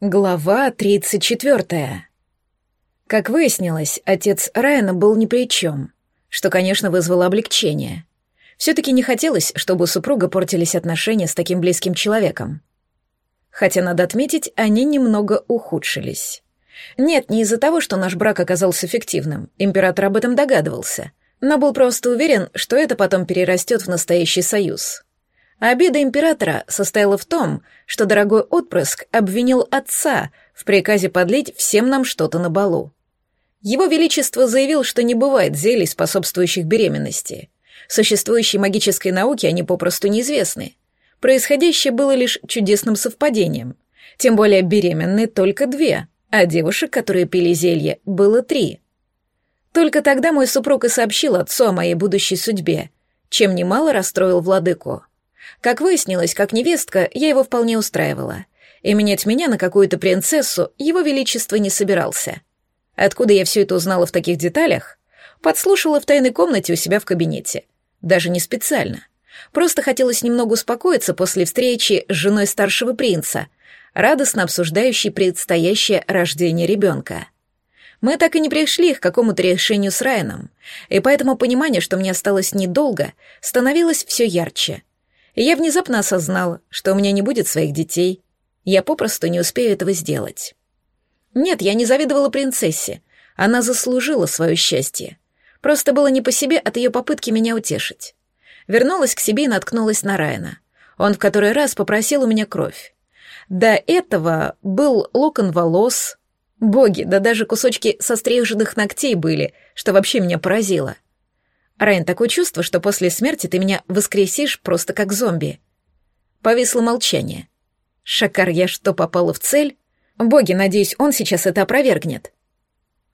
Глава 34. Как выяснилось, отец Райана был ни при чем, что, конечно, вызвало облегчение. Все-таки не хотелось, чтобы у супруга портились отношения с таким близким человеком. Хотя, надо отметить, они немного ухудшились. Нет, не из-за того, что наш брак оказался фиктивным, император об этом догадывался, но был просто уверен, что это потом перерастет в настоящий союз. Обида императора состояла в том, что дорогой отпрыск обвинил отца в приказе подлить всем нам что-то на балу. Его Величество заявил, что не бывает зелий, способствующих беременности. Существующей магической науке они попросту неизвестны. Происходящее было лишь чудесным совпадением. Тем более беременны только две, а девушек, которые пили зелье, было три. Только тогда мой супруг и сообщил отцу о моей будущей судьбе, чем немало расстроил владыку. Как выяснилось, как невестка, я его вполне устраивала. И менять меня на какую-то принцессу его величество не собирался. Откуда я все это узнала в таких деталях? Подслушала в тайной комнате у себя в кабинете. Даже не специально. Просто хотелось немного успокоиться после встречи с женой старшего принца, радостно обсуждающей предстоящее рождение ребенка. Мы так и не пришли к какому-то решению с Райаном, и поэтому понимание, что мне осталось недолго, становилось все ярче — я внезапно осознала, что у меня не будет своих детей. Я попросту не успею этого сделать. Нет, я не завидовала принцессе. Она заслужила свое счастье. Просто было не по себе от ее попытки меня утешить. Вернулась к себе и наткнулась на Райана. Он в который раз попросил у меня кровь. До этого был локон волос. Боги, да даже кусочки состриженных ногтей были, что вообще меня поразило — Райан, такое чувство, что после смерти ты меня воскресишь просто как зомби. Повисло молчание. Шакар, я что, попала в цель? Боги, надеюсь, он сейчас это опровергнет.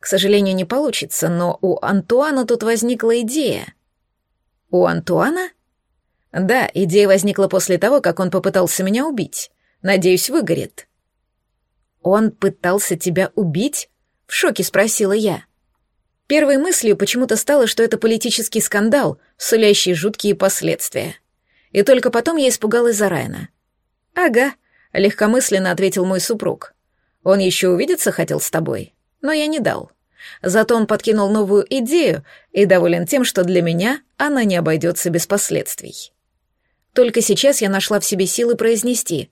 К сожалению, не получится, но у Антуана тут возникла идея. У Антуана? Да, идея возникла после того, как он попытался меня убить. Надеюсь, выгорит. Он пытался тебя убить? В шоке спросила я. Первой мыслью почему-то стало, что это политический скандал, сулящий жуткие последствия. И только потом я испугалась за Райана. «Ага», — легкомысленно ответил мой супруг. «Он еще увидеться хотел с тобой, но я не дал. Зато он подкинул новую идею и доволен тем, что для меня она не обойдется без последствий». Только сейчас я нашла в себе силы произнести.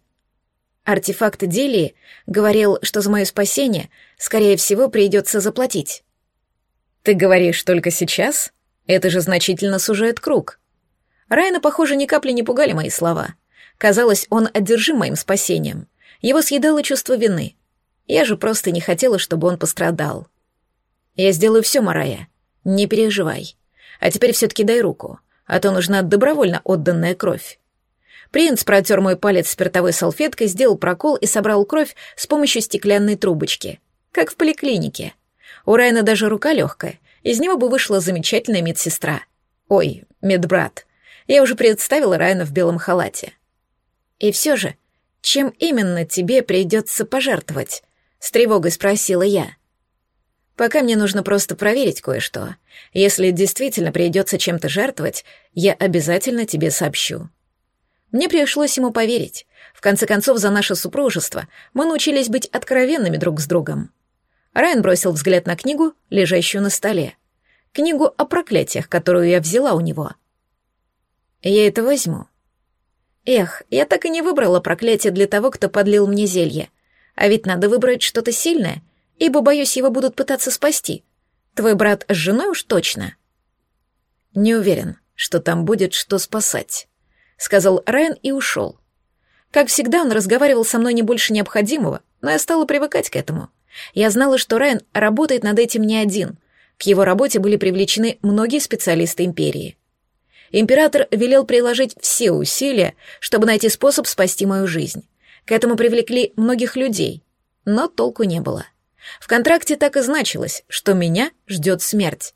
Артефакт Делии говорил, что за мое спасение, скорее всего, придется заплатить. «Ты говоришь только сейчас? Это же значительно сужает круг». Райана, похоже, ни капли не пугали мои слова. Казалось, он одержим моим спасением. Его съедало чувство вины. Я же просто не хотела, чтобы он пострадал. «Я сделаю все, Марая. Не переживай. А теперь все-таки дай руку, а то нужна добровольно отданная кровь». Принц протер мой палец спиртовой салфеткой, сделал прокол и собрал кровь с помощью стеклянной трубочки, как в поликлинике — у Райана даже рука легкая. Из него бы вышла замечательная медсестра. Ой, медбрат. Я уже представила Райана в белом халате. И все же, чем именно тебе придется пожертвовать? С тревогой спросила я. Пока мне нужно просто проверить кое-что. Если действительно придется чем-то жертвовать, я обязательно тебе сообщу. Мне пришлось ему поверить. В конце концов, за наше супружество мы научились быть откровенными друг с другом. Райан бросил взгляд на книгу, лежащую на столе. Книгу о проклятиях, которую я взяла у него. Я это возьму. Эх, я так и не выбрала проклятие для того, кто подлил мне зелье. А ведь надо выбрать что-то сильное, ибо, боюсь, его будут пытаться спасти. Твой брат с женой уж точно. Не уверен, что там будет что спасать, сказал Райан и ушел. Как всегда, он разговаривал со мной не больше необходимого, но я стала привыкать к этому — я знала, что Райан работает над этим не один. К его работе были привлечены многие специалисты империи. Император велел приложить все усилия, чтобы найти способ спасти мою жизнь. К этому привлекли многих людей, но толку не было. В контракте так и значилось, что меня ждет смерть.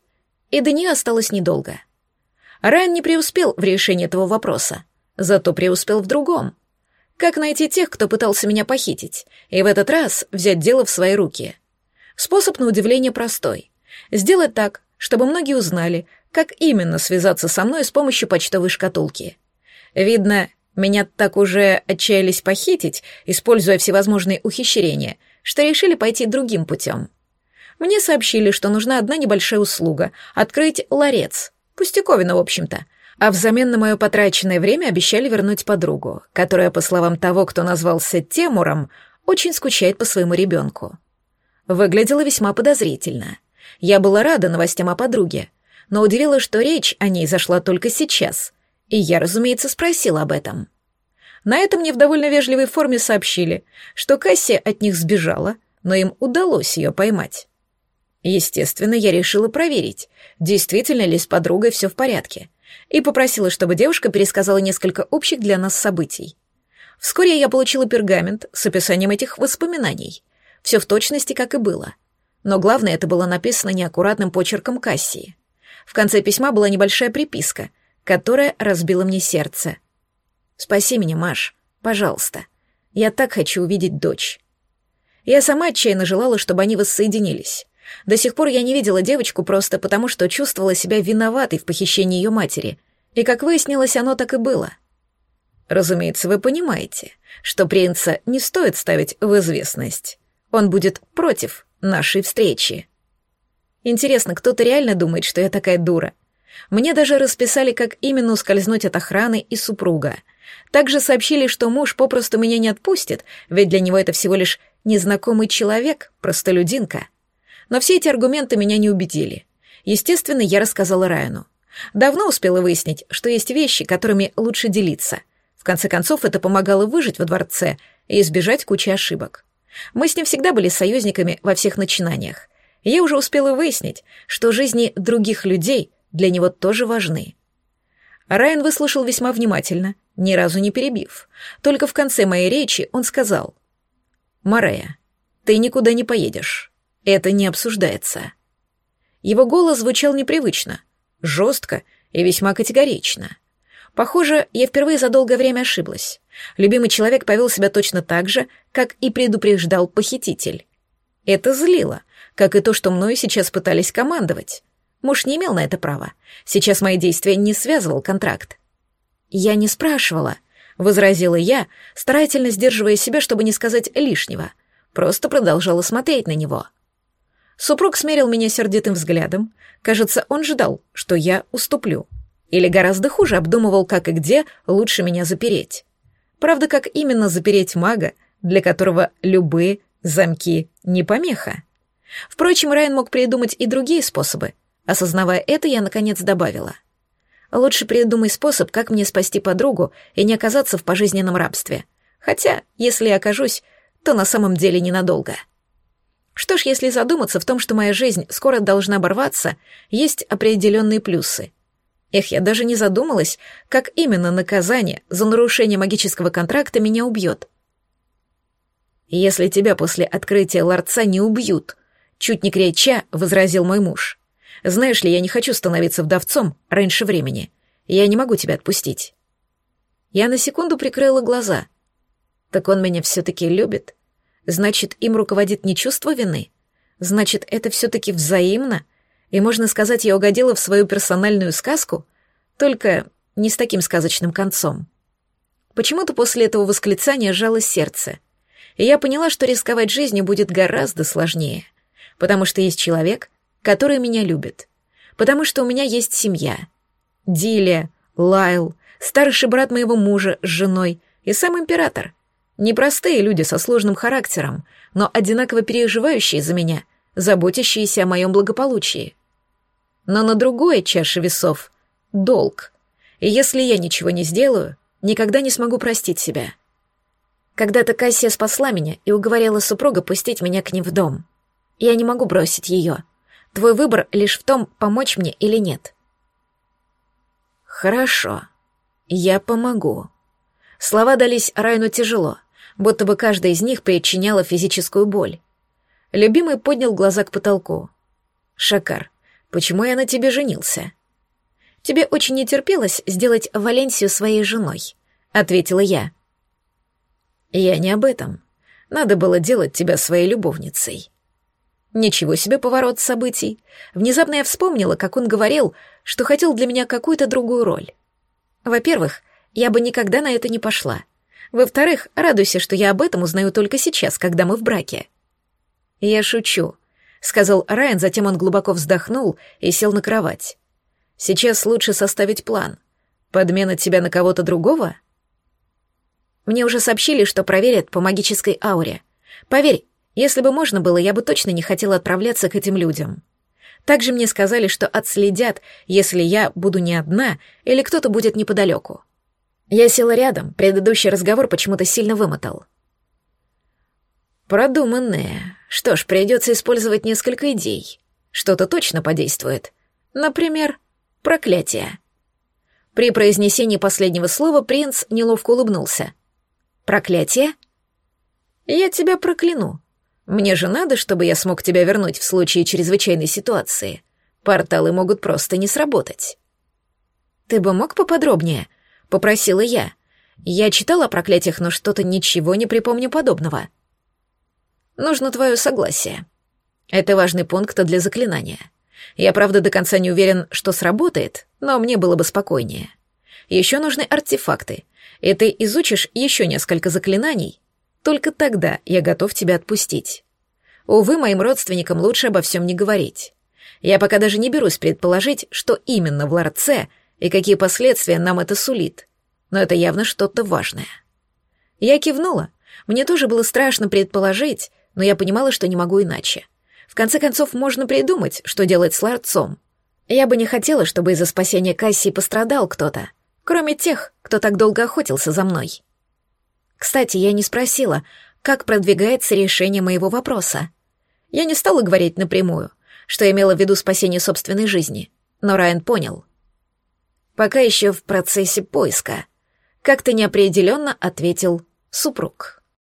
И до нее осталось недолго. Райан не преуспел в решении этого вопроса, зато преуспел в другом — как найти тех, кто пытался меня похитить, и в этот раз взять дело в свои руки? Способ, на удивление, простой. Сделать так, чтобы многие узнали, как именно связаться со мной с помощью почтовой шкатулки. Видно, Меня так уже отчаялись похитить, используя всевозможные ухищрения, что решили пойти другим путем. Мне сообщили, что нужна одна небольшая услуга — открыть ларец. Пустяковина, в общем-то. А взамен на мое потраченное время обещали вернуть подругу, которая, по словам того, кто назвался Темуром, очень скучает по своему ребенку. Выглядела весьма подозрительно. Я была рада новостям о подруге, но удивила, что речь о ней зашла только сейчас, и я, разумеется, спросила об этом. На этом мне в довольно вежливой форме сообщили, что Касси от них сбежала, но им удалось ее поймать. Естественно, я решила проверить, действительно ли с подругой все в порядке, и попросила, чтобы девушка пересказала несколько общих для нас событий. Вскоре я получила пергамент с описанием этих воспоминаний. Все в точности, как и было. Но главное, это было написано неаккуратным почерком Кассии. В конце письма была небольшая приписка, которая разбила мне сердце. «Спаси меня, Маш, пожалуйста. Я так хочу увидеть дочь». Я сама отчаянно желала, чтобы они воссоединились. До сих пор я не видела девочку просто потому, что чувствовала себя виноватой в похищении ее матери. И, как выяснилось, оно так и было. Разумеется, вы понимаете, что принца не стоит ставить в известность. Он будет против нашей встречи. Интересно, кто-то реально думает, что я такая дура? Мне даже расписали, как именно ускользнуть от охраны и супруга. Также сообщили, что муж попросту меня не отпустит, ведь для него это всего лишь незнакомый человек, простолюдинка. Но все эти аргументы меня не убедили. Естественно, я рассказала Райану. Давно успела выяснить, что есть вещи, которыми лучше делиться. В конце концов, это помогало выжить во дворце и избежать кучи ошибок. Мы с ним всегда были союзниками во всех начинаниях. я уже успела выяснить, что жизни других людей для него тоже важны. Райан выслушал весьма внимательно, ни разу не перебив. Только в конце моей речи он сказал. «Марея, ты никуда не поедешь. Это не обсуждается. Его голос звучал непривычно, жестко и весьма категорично. Похоже, я впервые за долгое время ошиблась. Любимый человек повел себя точно так же, как и предупреждал похититель. Это злило, как и то, что мною сейчас пытались командовать. Муж не имел на это права. Сейчас мои действия не связывал контракт. «Я не спрашивала», — возразила я, старательно сдерживая себя, чтобы не сказать лишнего. Просто продолжала смотреть на него. Супруг смерил меня сердитым взглядом. Кажется, он ждал, что я уступлю. Или гораздо хуже обдумывал, как и где лучше меня запереть. Правда, как именно запереть мага, для которого любые замки не помеха. Впрочем, Райан мог придумать и другие способы. Осознавая это, я наконец добавила. Лучше придумай способ, как мне спасти подругу и не оказаться в пожизненном рабстве. Хотя, если я окажусь, то на самом деле ненадолго. Что ж, если задуматься в том, что моя жизнь скоро должна оборваться, есть определенные плюсы. Эх, я даже не задумалась, как именно наказание за нарушение магического контракта меня убьет. «Если тебя после открытия ларца не убьют», — чуть не крича, возразил мой муж. «Знаешь ли, я не хочу становиться вдовцом раньше времени. Я не могу тебя отпустить». Я на секунду прикрыла глаза. Так он меня все-таки любит. Значит, им руководит не чувство вины? Значит, это все-таки взаимно? И можно сказать, я угодила в свою персональную сказку? Только не с таким сказочным концом. Почему-то после этого восклицания сжалось сердце. И я поняла, что рисковать жизнью будет гораздо сложнее. Потому что есть человек, который меня любит. Потому что у меня есть семья. Дилия, Лайл, старший брат моего мужа с женой и сам император. Непростые люди со сложным характером, но одинаково переживающие за меня, заботящиеся о моем благополучии. Но на другой чаше весов — долг. И если я ничего не сделаю, никогда не смогу простить себя. Когда-то Кассия спасла меня и уговорила супруга пустить меня к ним в дом. Я не могу бросить ее. Твой выбор лишь в том, помочь мне или нет. Хорошо. Я помогу. Слова дались Райну тяжело будто бы каждая из них причиняла физическую боль. Любимый поднял глаза к потолку. «Шакар, почему я на тебе женился?» «Тебе очень не терпелось сделать Валенсию своей женой», — ответила я. «Я не об этом. Надо было делать тебя своей любовницей». Ничего себе поворот событий. Внезапно я вспомнила, как он говорил, что хотел для меня какую-то другую роль. Во-первых, я бы никогда на это не пошла. Во-вторых, радуйся, что я об этом узнаю только сейчас, когда мы в браке. Я шучу, сказал Райан, затем он глубоко вздохнул и сел на кровать. Сейчас лучше составить план. Подмена тебя на кого-то другого? Мне уже сообщили, что проверят по магической ауре. Поверь, если бы можно было, я бы точно не хотела отправляться к этим людям. Также мне сказали, что отследят, если я буду не одна или кто-то будет неподалеку. Я села рядом, предыдущий разговор почему-то сильно вымотал. Продуманное. Что ж, придется использовать несколько идей. Что-то точно подействует. Например, проклятие. При произнесении последнего слова принц неловко улыбнулся. «Проклятие?» «Я тебя прокляну. Мне же надо, чтобы я смог тебя вернуть в случае чрезвычайной ситуации. Порталы могут просто не сработать». «Ты бы мог поподробнее?» — попросила я. «Я читала о проклятиях, но что-то ничего не припомню подобного». «Нужно твое согласие. Это важный пункт для заклинания. Я, правда, до конца не уверен, что сработает, но мне было бы спокойнее. Еще нужны артефакты, и ты изучишь еще несколько заклинаний. Только тогда я готов тебя отпустить. Увы, моим родственникам лучше обо всем не говорить. Я пока даже не берусь предположить, что именно в ларце и какие последствия нам это сулит. Но это явно что-то важное. Я кивнула. Мне тоже было страшно предположить, но я понимала, что не могу иначе. В конце концов, можно придумать, что делать с ларцом. Я бы не хотела, чтобы из-за спасения Кассии пострадал кто-то, кроме тех, кто так долго охотился за мной. Кстати, я не спросила, как продвигается решение моего вопроса. Я не стала говорить напрямую, что имела в виду спасение собственной жизни, но Райан понял. Пока еще в процессе поиска. Как-то неопределенно ответил супруг.